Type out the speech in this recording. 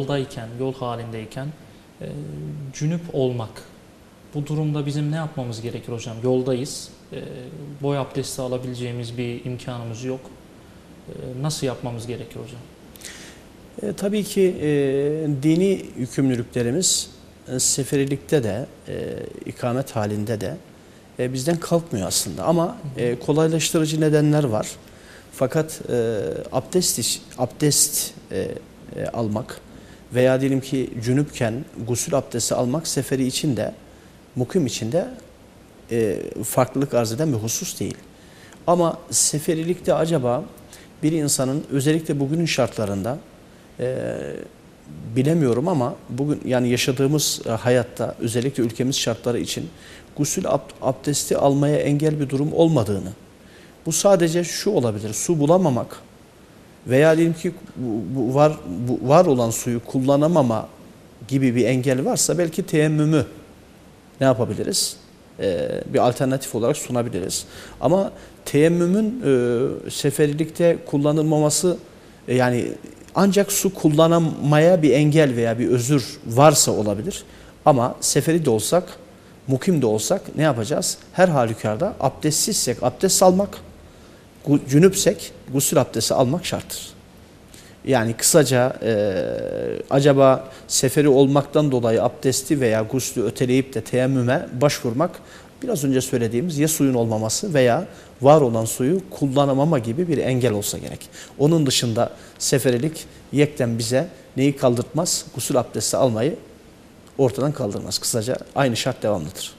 yoldayken, yol halindeyken e, cünüp olmak. Bu durumda bizim ne yapmamız gerekir hocam? Yoldayız. E, boy abdesti alabileceğimiz bir imkanımız yok. E, nasıl yapmamız gerekir hocam? E, tabii ki e, dini yükümlülüklerimiz e, seferilikte de, e, ikamet halinde de e, bizden kalkmıyor aslında. Ama e, kolaylaştırıcı nedenler var. Fakat e, abdest, iş- abdest e, e, almak veya diyelim ki cünüpken gusül abdesti almak seferi için de mukim için de e, farklılık arz eden bir husus değil. Ama seferilikte acaba bir insanın özellikle bugünün şartlarında e, bilemiyorum ama bugün yani yaşadığımız e, hayatta özellikle ülkemiz şartları için gusül ab- abdesti almaya engel bir durum olmadığını bu sadece şu olabilir su bulamamak veya diyelim ki bu, var bu var olan suyu kullanamama gibi bir engel varsa belki teyemmümü ne yapabiliriz? Ee, bir alternatif olarak sunabiliriz. Ama teyemmümün e, seferilikte kullanılmaması e, yani ancak su kullanamaya bir engel veya bir özür varsa olabilir. Ama seferi de olsak, mukim de olsak ne yapacağız? Her halükarda abdestsizsek abdest almak, cünüpsek gusül abdesti almak şarttır. Yani kısaca e, acaba seferi olmaktan dolayı abdesti veya guslü öteleyip de teyemmüme başvurmak biraz önce söylediğimiz ya suyun olmaması veya var olan suyu kullanamama gibi bir engel olsa gerek. Onun dışında seferilik yekten bize neyi kaldırtmaz? Gusül abdesti almayı ortadan kaldırmaz. Kısaca aynı şart devamlıdır.